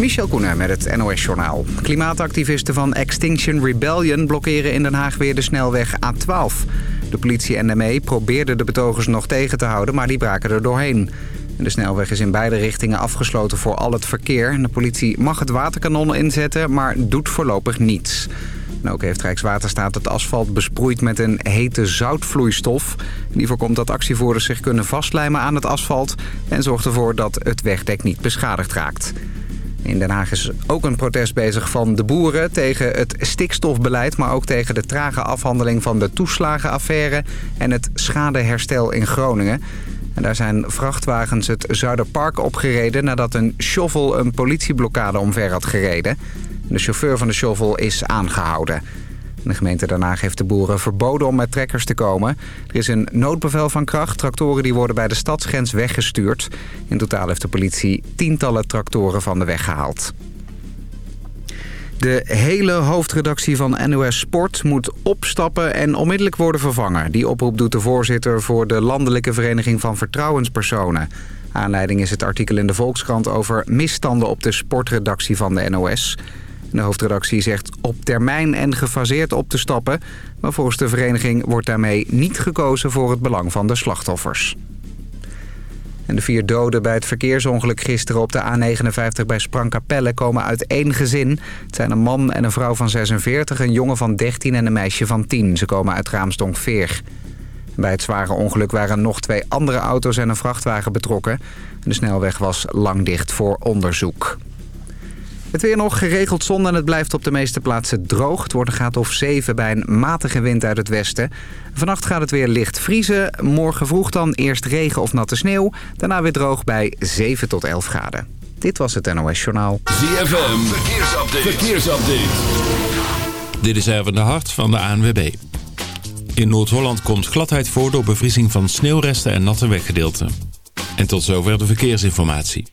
Michel Koenen met het NOS-journaal. Klimaatactivisten van Extinction Rebellion blokkeren in Den Haag weer de snelweg A12. De politie en de ME probeerden de betogers nog tegen te houden, maar die braken er doorheen. De snelweg is in beide richtingen afgesloten voor al het verkeer. De politie mag het waterkanon inzetten, maar doet voorlopig niets. Ook heeft Rijkswaterstaat het asfalt besproeid met een hete zoutvloeistof. Die voorkomt dat actievoerders zich kunnen vastlijmen aan het asfalt... en zorgt ervoor dat het wegdek niet beschadigd raakt. In Den Haag is ook een protest bezig van de boeren tegen het stikstofbeleid... maar ook tegen de trage afhandeling van de toeslagenaffaire... en het schadeherstel in Groningen. En daar zijn vrachtwagens het Zuiderpark opgereden... nadat een shovel een politieblokkade omver had gereden. De chauffeur van de shovel is aangehouden. De gemeente daarna heeft de boeren verboden om met trekkers te komen. Er is een noodbevel van kracht. Tractoren die worden bij de stadsgrens weggestuurd. In totaal heeft de politie tientallen tractoren van de weg gehaald. De hele hoofdredactie van NOS Sport moet opstappen en onmiddellijk worden vervangen. Die oproep doet de voorzitter voor de Landelijke Vereniging van Vertrouwenspersonen. Aanleiding is het artikel in de Volkskrant over misstanden op de sportredactie van de NOS. De hoofdredactie zegt op termijn en gefaseerd op te stappen... maar volgens de vereniging wordt daarmee niet gekozen voor het belang van de slachtoffers. En de vier doden bij het verkeersongeluk gisteren op de A59 bij Sprangkapelle komen uit één gezin. Het zijn een man en een vrouw van 46, een jongen van 13 en een meisje van 10. Ze komen uit Raamsdonk-Veer. Bij het zware ongeluk waren nog twee andere auto's en een vrachtwagen betrokken. De snelweg was lang dicht voor onderzoek. Het weer nog geregeld zon en het blijft op de meeste plaatsen droog. Het wordt een graad of 7 bij een matige wind uit het westen. Vannacht gaat het weer licht vriezen. Morgen vroeg dan eerst regen of natte sneeuw. Daarna weer droog bij 7 tot 11 graden. Dit was het NOS Journaal. ZFM, verkeersupdate. verkeersupdate. Dit is Erwin de Hart van de ANWB. In Noord-Holland komt gladheid voor door bevriezing van sneeuwresten en natte weggedeelten. En tot zover de verkeersinformatie.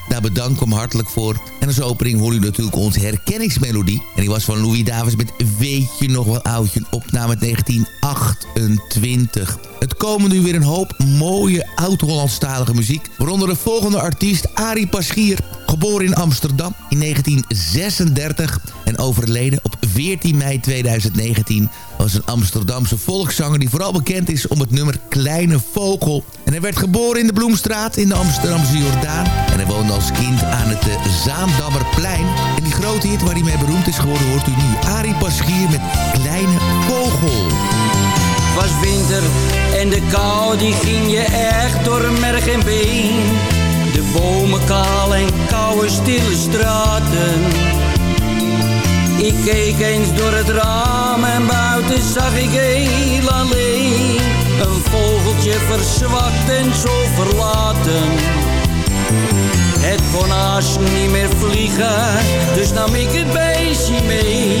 Daar bedank ik hem hartelijk voor. En als opening hoor u natuurlijk onze herkenningsmelodie. En die was van Louis Davis met Weet je nog wel oudje? Een opname uit 1928. Het komen nu weer een hoop mooie oud-Hollandstalige muziek. Waaronder de volgende artiest Arie Paschier. Geboren in Amsterdam in 1936 en overleden op 14 mei 2019 was een Amsterdamse volkszanger die vooral bekend is om het nummer Kleine Vogel. En hij werd geboren in de Bloemstraat in de Amsterdamse Jordaan. En hij woonde als kind aan het eh, Zaandammerplein. En die grote hit waar hij mee beroemd is geworden hoort u nu Arie Paschier met Kleine Vogel. Het was winter en de kou die ging je echt door merg en been. De bomen kaal en koude stille straten. Ik keek eens door het raam en buiten zag ik heel alleen. Een vogeltje verzwakt en zo verlaten. Het kon niet meer vliegen, dus nam ik het beestje mee.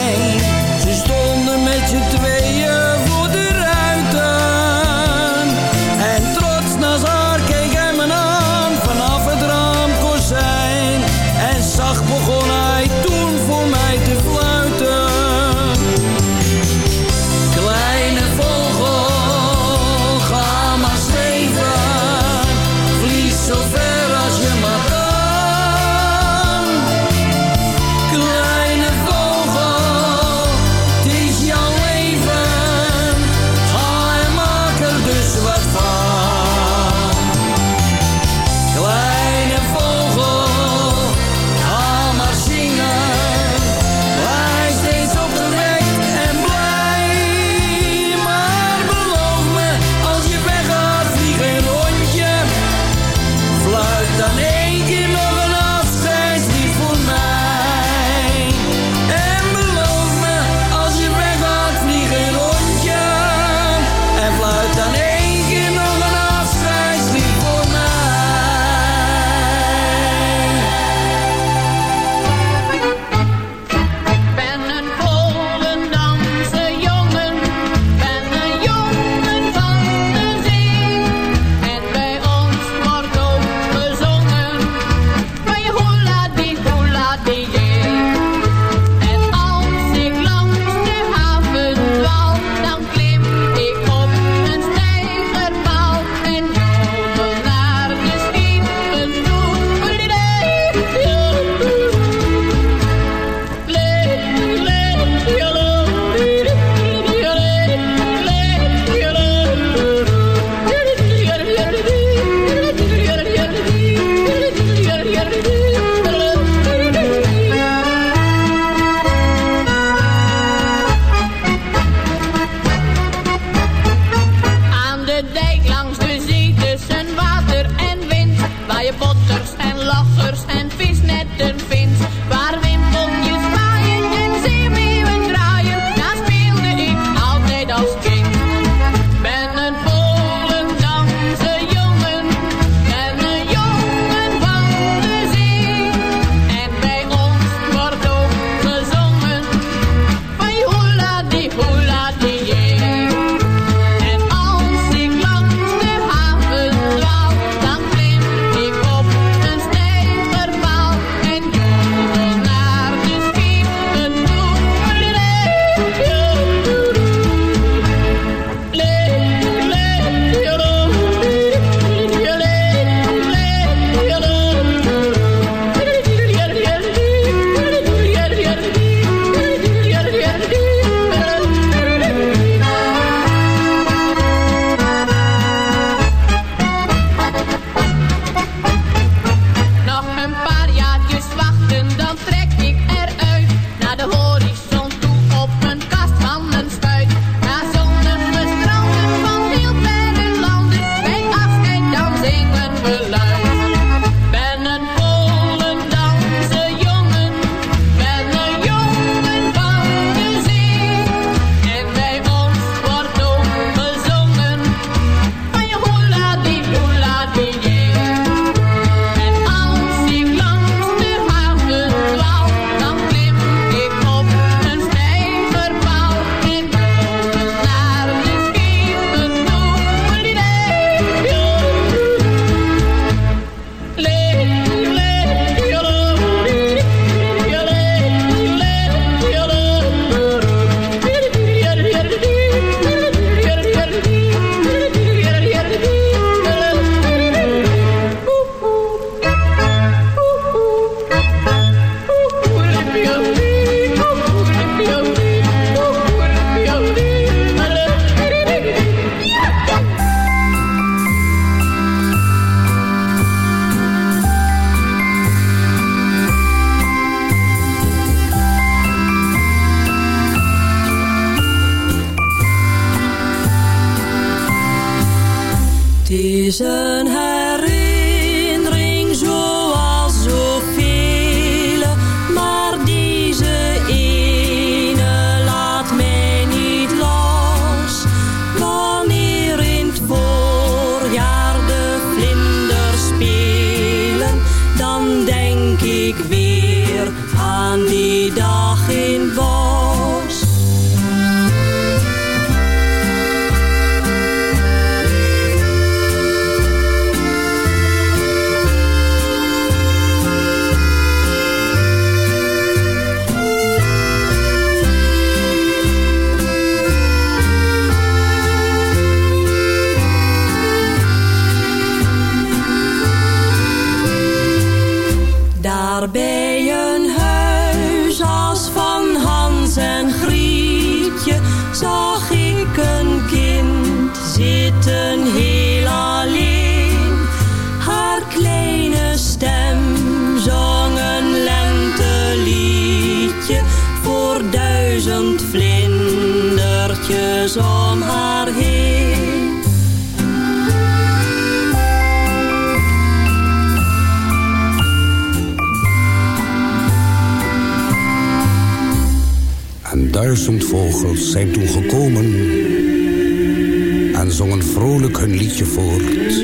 En zongen vrolijk hun liedje voort.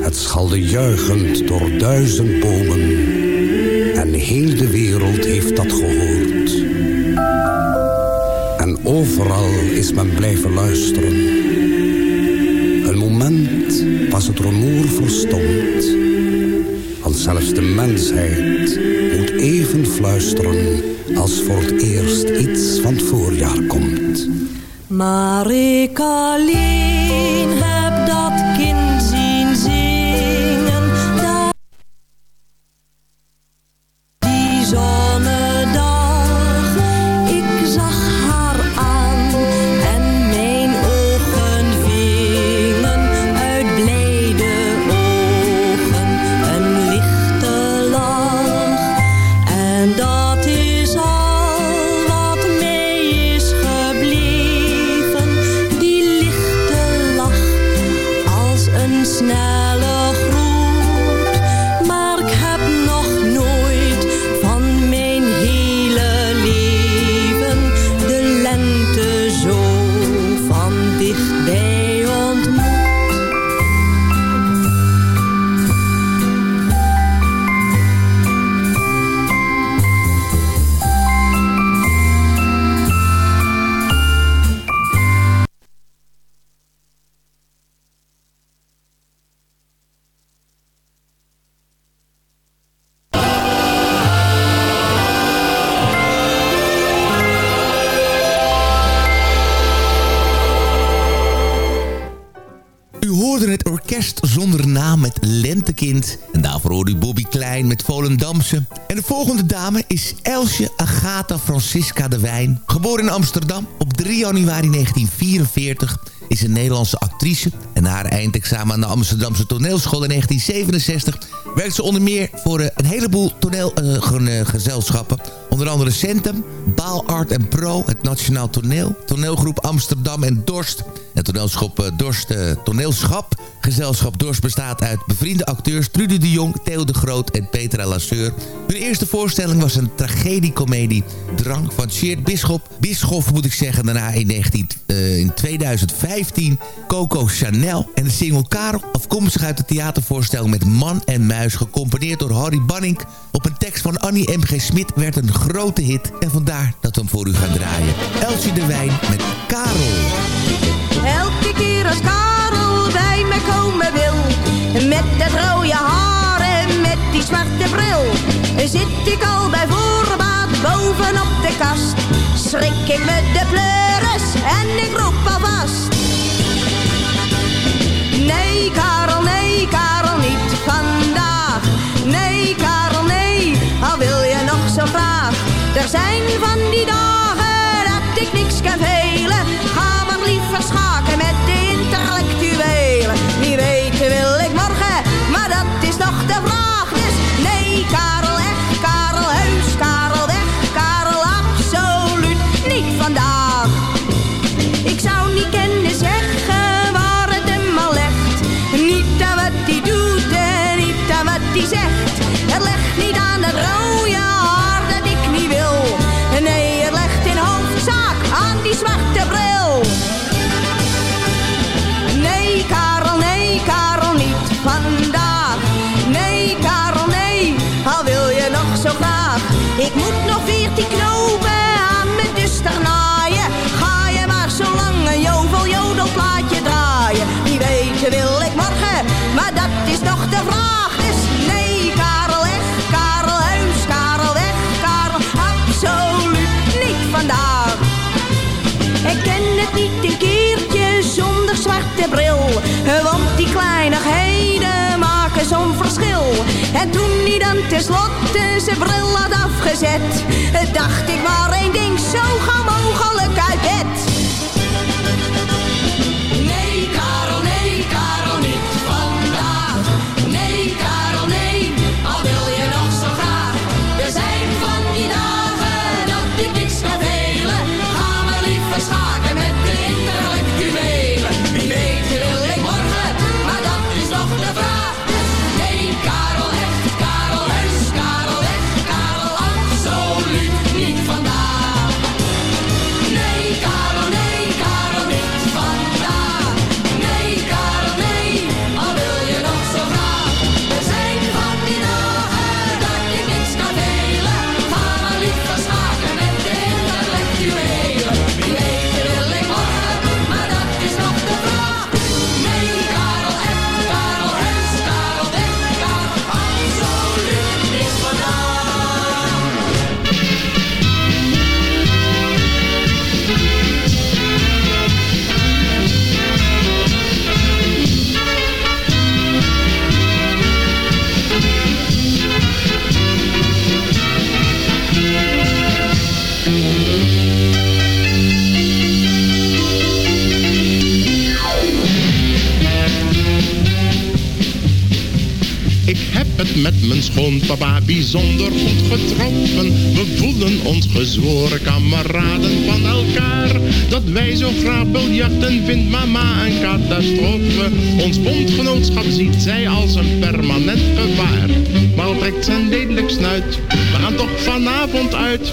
Het schalde juichend door duizend bomen en heel de wereld heeft dat gehoord. En overal is men blijven luisteren. Een moment was het rumoer verstomd. Want zelfs de mensheid moet even fluisteren als voor het eerst iets van het voorjaar komt. Maar ik Bobby Klein met Volendamse. En de volgende dame is Elsje Agatha Francisca de Wijn. Geboren in Amsterdam op 3 januari 1944 is een Nederlandse actrice. En na haar eindexamen aan de Amsterdamse toneelschool in 1967... werkt ze onder meer voor eh, een heleboel toneelgezelschappen. onder andere Centum, Baal Art en Pro, het Nationaal Toneel... toneelgroep Amsterdam en Dorst... Het toneelschap eh, Dorst, eh, toneelschap Gezelschap Dorst bestaat uit bevriende acteurs Trudy de Jong, Theo de Groot en Petra Lasseur. Hun eerste voorstelling was een tragediecomedie Drang van Sjeerd Bisschop. Bischoff moet ik zeggen, daarna in, 19, eh, in 2015 Coco Chanel. En de single Karel, afkomstig uit de theatervoorstelling met Man en Muis... gecomponeerd door Harry Banning op een tekst van Annie M.G. Smit... werd een grote hit en vandaar dat we hem voor u gaan draaien. Elsje de Wijn met Karel. Elke keer als Karel bij me komen wil. Met dat rode haar en met die zwarte bril Zit ik al bij voorbaat bovenop de kast. Schrik ik met de pleuris en ik roep alvast. Nee Karel, nee Karel, niet vandaag. Nee Karel, nee, al wil je nog zo graag. Er zijn van die En toen hij dan tenslotte zijn bril had afgezet, dacht ik maar één ding, zo gauw mogelijk met mijn schoonpapa bijzonder goed getroffen. We voelen ons gezworen kameraden van elkaar. Dat wij zo graag biljarten vindt mama een catastrofe. Ons bondgenootschap ziet zij als een permanent gevaar. Maar al trekt zijn lelijk snuit, we gaan toch vanavond uit.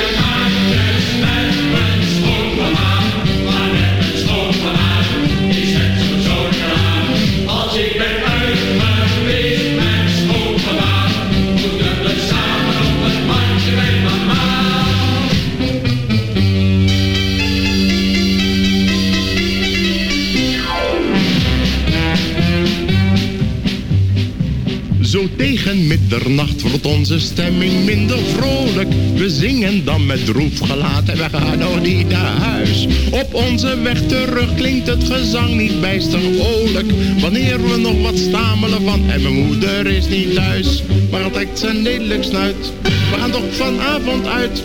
tegen middernacht wordt onze stemming minder vrolijk. We zingen dan met droef gelaat en we gaan nog niet naar huis. Op onze weg terug klinkt het gezang niet bijster vrolijk. Wanneer we nog wat stamelen van en mijn moeder is niet thuis. Maar het trekt zijn lelijk snuit. We gaan toch vanavond uit.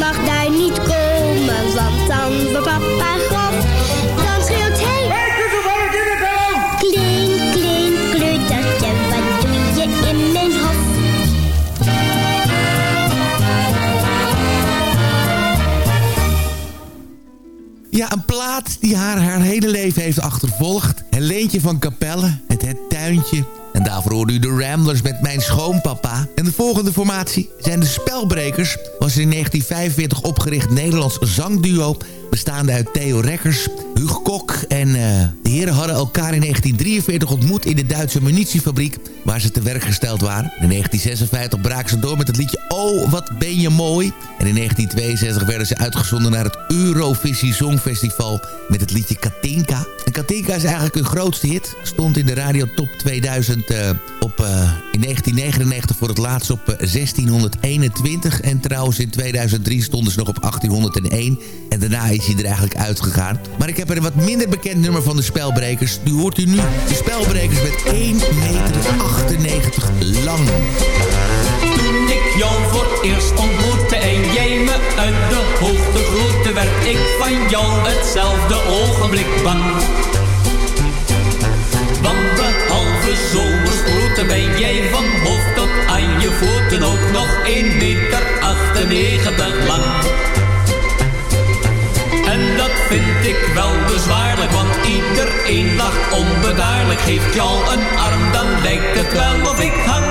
mag daar niet komen, want dan wordt papa grof. Dan schreeuwt hij... Hey, dit is wat in het klink, kleur kleutertje, wat doe je in mijn hof? Ja, een plaat die haar haar hele leven heeft achtervolgd. Een leentje van Capelle en daarvoor hoorde u de Ramblers met Mijn Schoonpapa. En de volgende formatie zijn de Spelbrekers. Was in 1945 opgericht Nederlands zangduo... bestaande uit Theo Rekkers, Hugo Kok en eh, de heren hadden elkaar in 1943 ontmoet... in de Duitse munitiefabriek waar ze te werk gesteld waren. In 1956 braken ze door met het liedje Oh, wat ben je mooi. En in 1962 werden ze uitgezonden naar het Eurovisie Songfestival... met het liedje Katinka. En Katinka is eigenlijk hun grootste hit. Stond in de radio top 2000 eh, op, eh, in 1999 voor het laatst op eh, 1621. En trouwens in 2003 stonden ze nog op 1801. En daarna is hij er eigenlijk uitgegaan. Maar ik heb er een wat minder bekend nummer van de Spelbrekers. Nu hoort u nu de Spelbrekers met 1 meter lang. Jou voor eerst ontmoette en jij me uit de hoogte groette, werd ik van jou hetzelfde ogenblik bang. Want behalve zomersproeten ben jij van hoofd tot aan je voeten ook nog 1 meter 98 lang. En dat vind ik wel bezwaarlijk, want iedereen lacht onbedaarlijk. Geeft jou een arm, dan lijkt het wel of ik hang.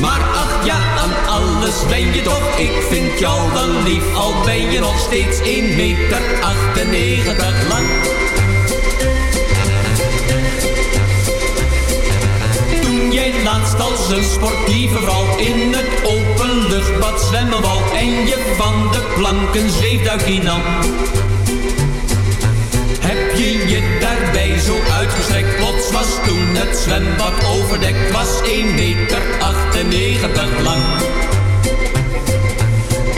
Maar ach ja, aan alles ben je toch, ik vind jou wel lief. Al ben je nog steeds 1 meter 98 lang. Toen jij laatst als een sportieve vrouw in het openluchtbad zwemmen wou en je van de planken zweefduikje nam. Plots was toen het zwembad overdekt, was 1 meter 98 lang.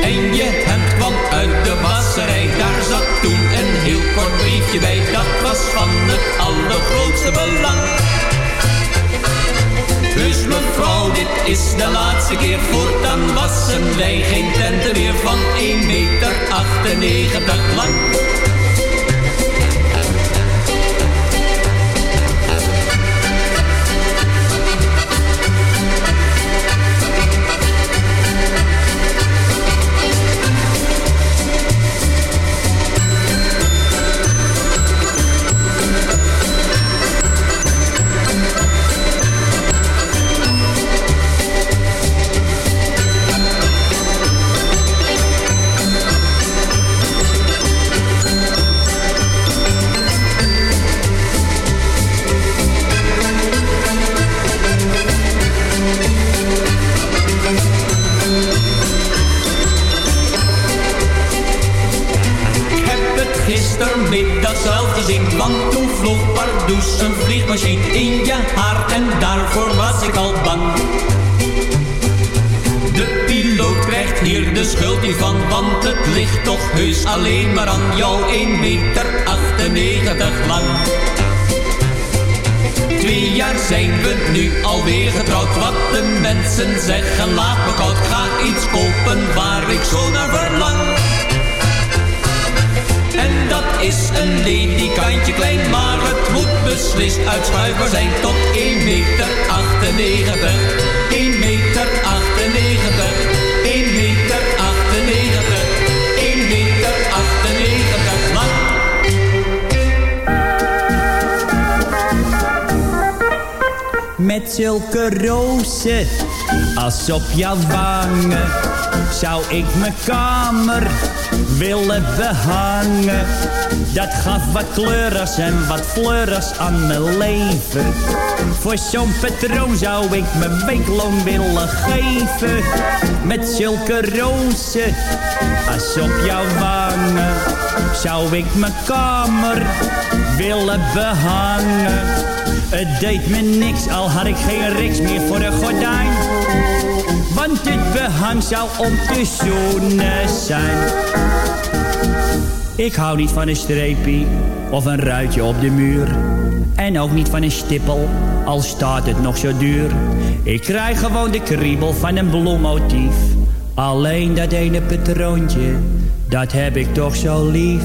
En je hemd kwam uit de wasserij, daar zat toen een heel kort briefje bij, dat was van het allergrootste belang. Dus mevrouw, dit is de laatste keer, voortaan wassen wij geen tenten meer van 1 meter 98 lang. Waar ik zo naar verlang. En dat is een ledikantje klein, maar het moet beslist uitschuifbaar zijn tot 1 meter 98. 1 meter 98, 1 meter 98, 1 meter 98 lang. Met zulke rozen als op jouw wangen zou ik mijn kamer willen behangen. Dat gaf wat kleurers en wat fleurs aan mijn leven. Voor zo'n patroon zou ik mijn weekloon willen geven. Met zulke rozen als op jouw wangen zou ik mijn kamer willen behangen. Het deed me niks, al had ik geen riks meer voor de gordijn. Want dit behang zou om te zoenen zijn. Ik hou niet van een streepie of een ruitje op de muur. En ook niet van een stippel, al staat het nog zo duur. Ik krijg gewoon de kriebel van een bloemmotief. Alleen dat ene patroontje, dat heb ik toch zo lief.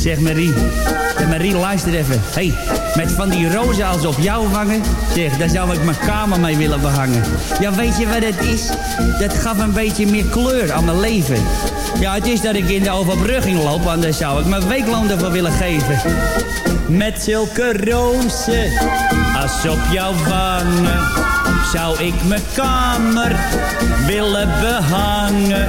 Zeg Marie, ja, Marie luister even. hey, met van die rozen als op jou wangen. Zeg, daar zou ik mijn kamer mee willen behangen. Ja, weet je wat het is? Dat gaf een beetje meer kleur aan mijn leven. Ja, het is dat ik in de overbrugging loop, anders zou ik mijn weekloon ervoor willen geven. Met zulke rozen als op jouw wangen zou ik mijn kamer willen behangen.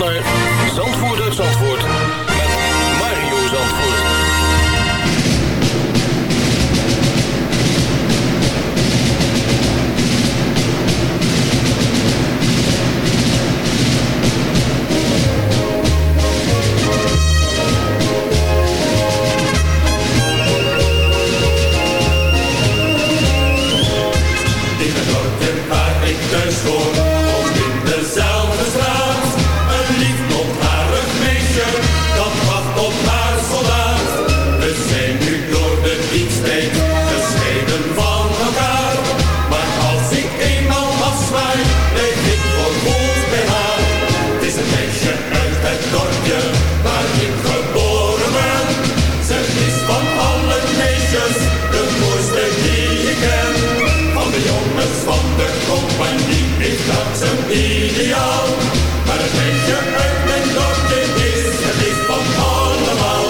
U Maar het meisje uit mijn dorpje is het liefst van allemaal.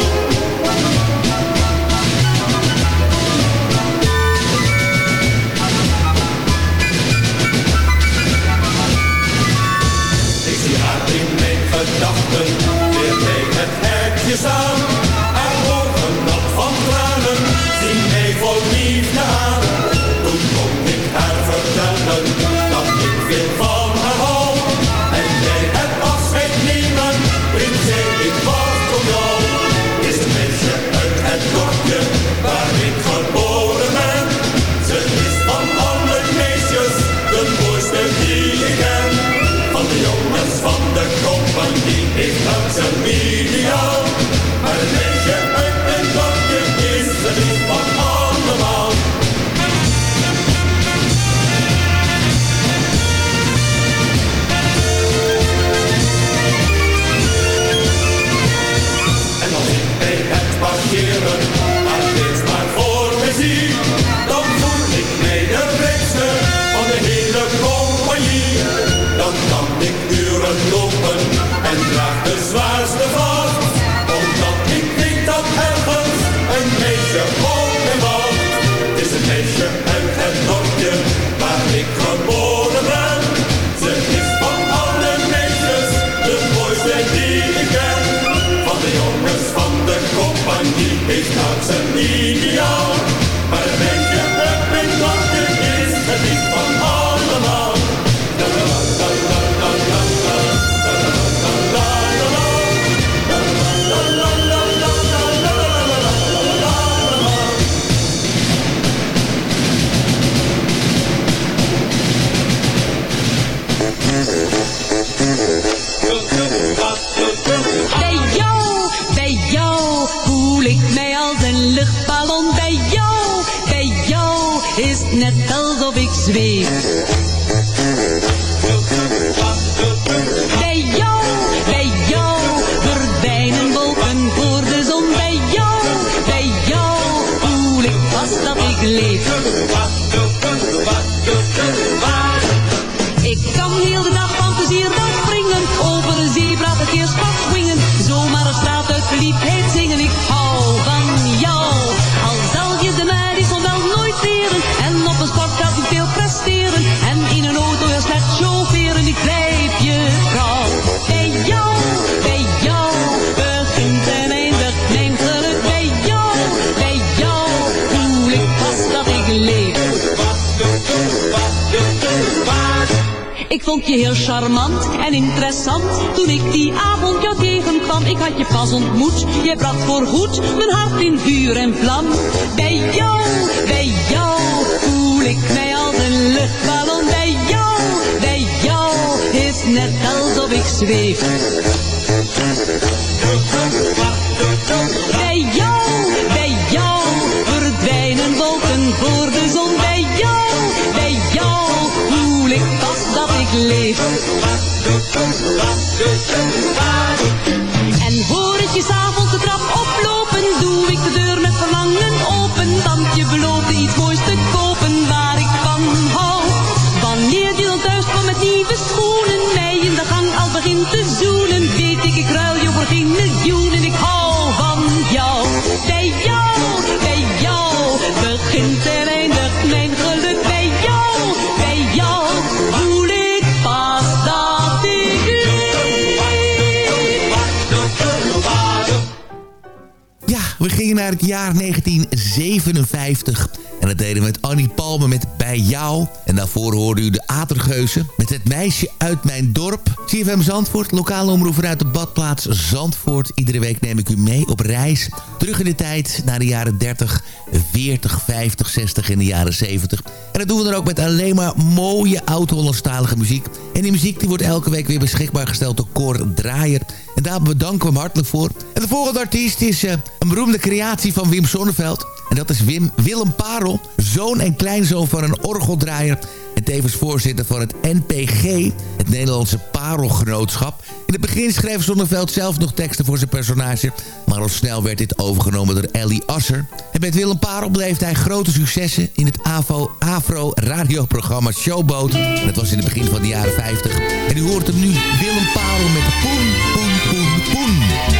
Ik zie haar in mijn gedachten weer bij het hekje staan. Ik vond je heel charmant en interessant. Toen ik die avond jou tegenkwam Ik had je pas ontmoet. Je bracht voorgoed mijn hart in vuur en vlam. Bij jou, bij jou Voel ik mij als een luchtballon. Bij jou, bij jou Is net alsof ik zweef En 1957. En dat deden we met Annie Palme met Bij Jou. En daarvoor hoorde u de Atergeuzen met Het Meisje uit Mijn Dorp. CFM Zandvoort, lokale omroep vanuit de badplaats Zandvoort. Iedere week neem ik u mee op reis. Terug in de tijd naar de jaren 30, 40, 50, 60 en de jaren 70. En dat doen we dan ook met alleen maar mooie oud-Hollandstalige muziek. En die muziek die wordt elke week weer beschikbaar gesteld door Cor Draaier. En daar bedanken we hem hartelijk voor. En de volgende artiest is eh, een beroemde creatie van Wim Sonneveld. En dat is Wim Willem Parel, zoon en kleinzoon van een orgeldraaier... en tevens voorzitter van het NPG, het Nederlandse Parelgenootschap. In het begin schreef Sonneveld zelf nog teksten voor zijn personage... maar al snel werd dit overgenomen door Ellie Asser. En met Willem Parel bleef hij grote successen in het AVO Afro radioprogramma Showboat. Dat was in het begin van de jaren 50. En u hoort hem nu, Willem Parel met Poen, Poen, Poen. Poen,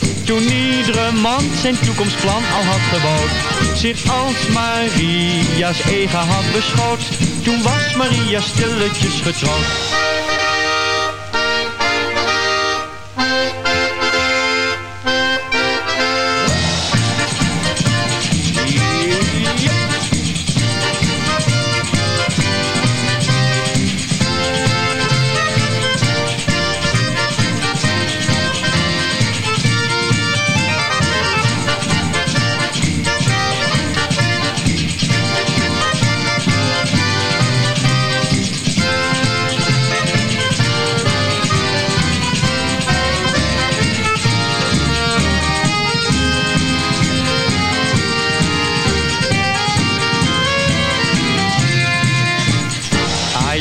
Toen iedere man zijn toekomstplan al had gebouwd, zich als Maria's eigen had beschouwd. Toen was Maria stilletjes getrouwd.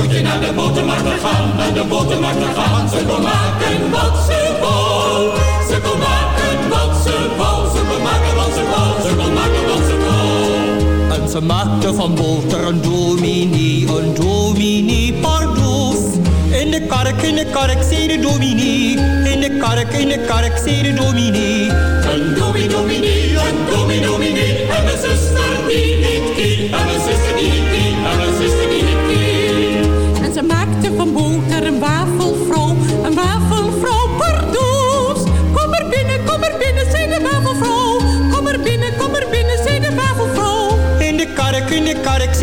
Cadeautje naar de botermarkt gegaan, naar de botermarkt gegaan. Ze kon maken wat ze wou. Ze kon maken wat ze wou. Ze kon maken wat ze wou. Ze kon maken wat ze wou. En ze maakte van boter een dominee, een dominee pardoes. In de kark, in de kark, zei de dominee. In de kark, in de kark, zei de dominee. Een dominee, dominee, een dominee, dominee. En mijn zuster die heet Kie. En mijn zuster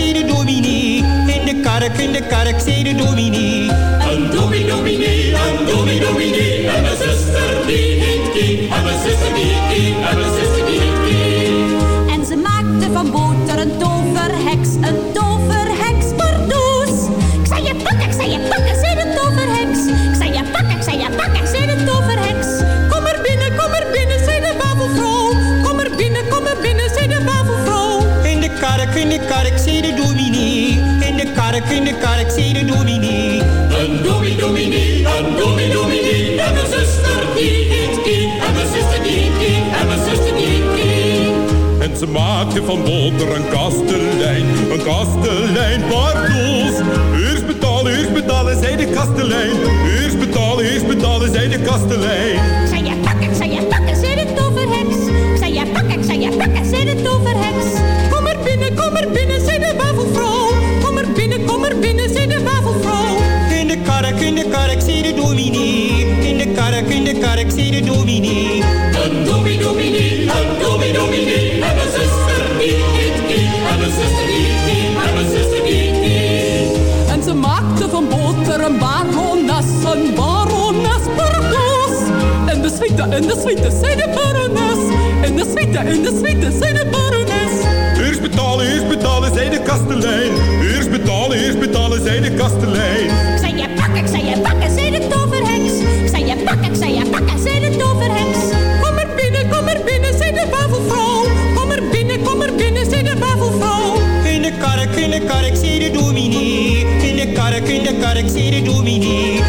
zei de dominee. In de kark, in de kark, zei de dominee. Een dominee, dominee, een dominee. En mijn zuster die heet Kie. En mijn zuster die in de kark, zei de dominee. In de kark, in de kark, zei de dominee. Een dominee, dominee, een dominee, dominee. En mijn zuster die heet Kie. En mijn zuster die Kie. En mijn zuster die Kie. En ze maakte maakte van boter een kastelein. Een kastelein, pardoes. Eerst betalen, eerst betalen, zei de kastelein. Eerst betalen, eerst betalen, zei de kastelein. In de de kark, zie de dominee. In de kark, in de kark, zie de dominee. Een dominee, dominee, een dominee, dominee. En mijn zuster niet, niet, niet. En mijn zuster niet, niet. En mijn zuster niet. En ze maakte van boter een barones, een barones pardoes. En de suite, en de suite, zei de barones. En de suite, en de suite, zei de barones. Eerst betalen, eerst betalen, zei de kastelein. Eerst betalen, eerst betalen, zei de kastelein. Zei pakken, zei zei de toverheks. Ik zei je pakken, ik zei je pakken, zei de toverheks. Kom er binnen, kom er binnen, zei de wafelvrouw. Kom er binnen, kom er binnen, zei de wafelvrouw. In de kark, in de kark, zie de dominee. In de kark, in de kark, zie de dominee,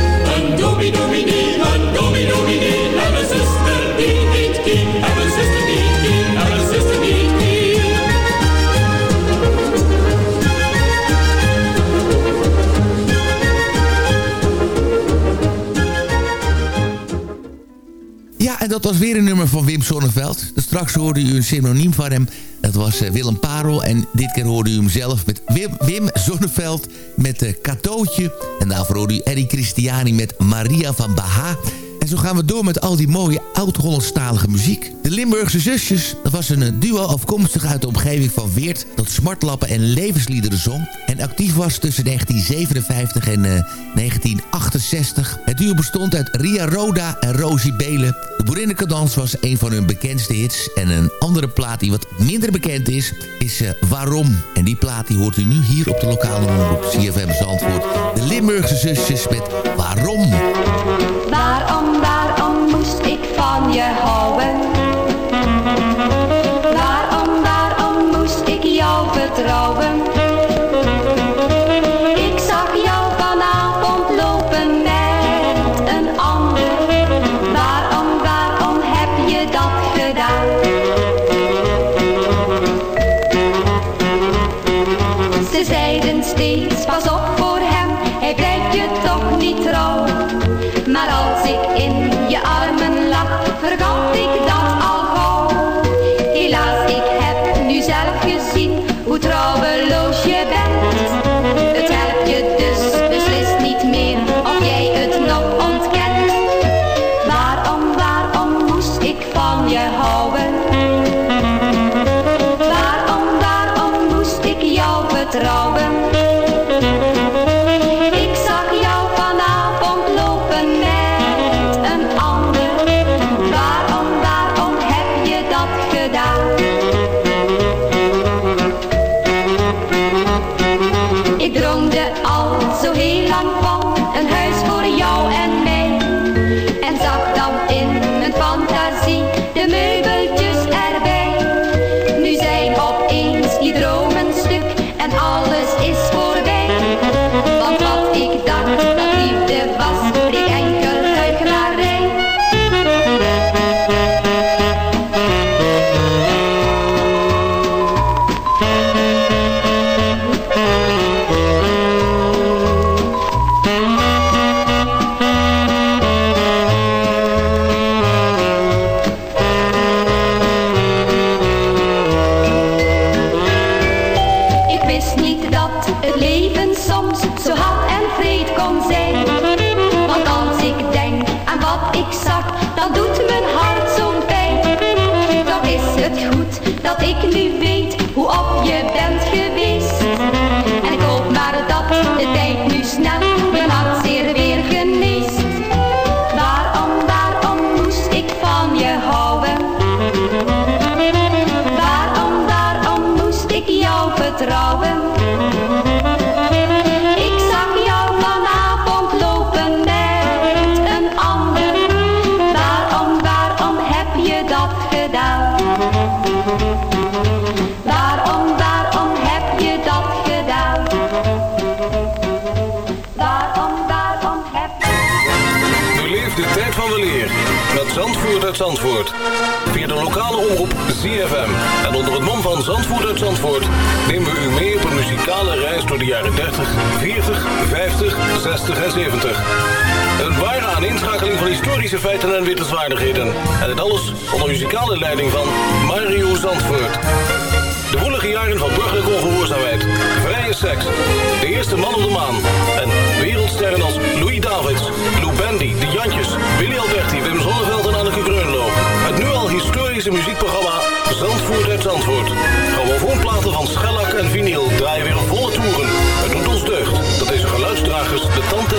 dat was weer een nummer van Wim Sonneveld. Straks hoorde u een synoniem van hem. Dat was eh, Willem Parel. En dit keer hoorde u hem zelf met Wim, Wim Sonneveld met uh, Katootje. En daarvoor hoorde u Eddie Christiani met Maria van Baha. En zo gaan we door met al die mooie oud-Hollandstalige muziek. De Limburgse Zusjes, dat was een eh, duo afkomstig uit de omgeving van Weert... dat smartlappen en levensliederen zong. En actief was tussen 1957 en eh, 1968. Het duo bestond uit Ria Roda en Rosie Belen. De Boerinnenkadans was een van hun bekendste hits. En een andere plaat die wat minder bekend is, is eh, Waarom. En die plaat die hoort u nu hier op de lokale omroep CFM Zandvoort. De Limburgse Zusjes met Waarom. Van je houden? Waarom, waarom moest ik jou vertrouwen?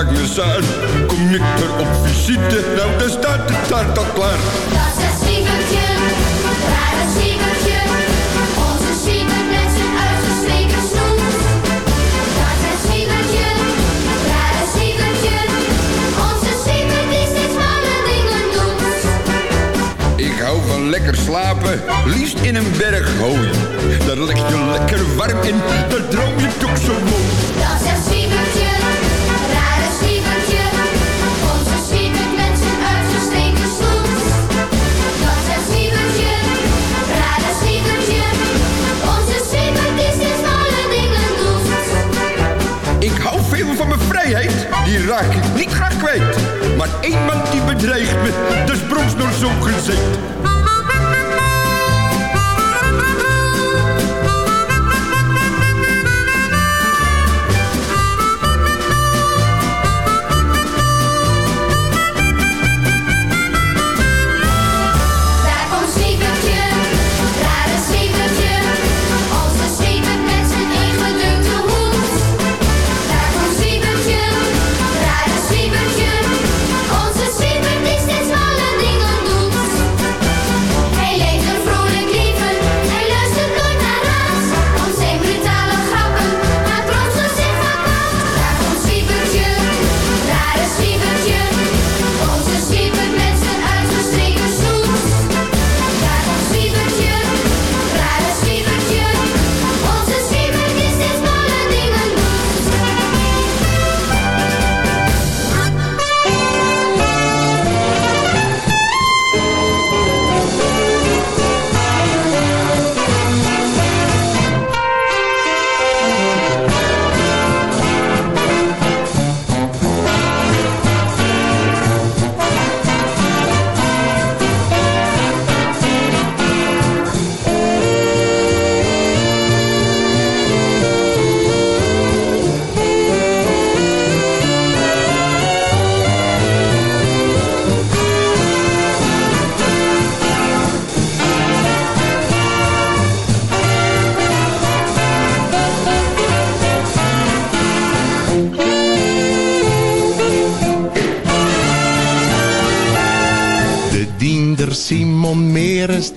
Kom ik er op visite, nou dan staat de taart al klaar. Dat is Siebertje, rare Siebertje, onze Siebert met zijn uitgestreken snoet. Dat is Siebertje, rare Siebertje, onze Siebert die steeds malle dingen doet. Ik hou van lekker slapen, liefst in een berg gooien. Daar leg je lekker warm in, daar droom je toch zo mooi. Die raak ik niet graag kwijt. Maar één man die bedreigt me, dat is brons door zo gezegd.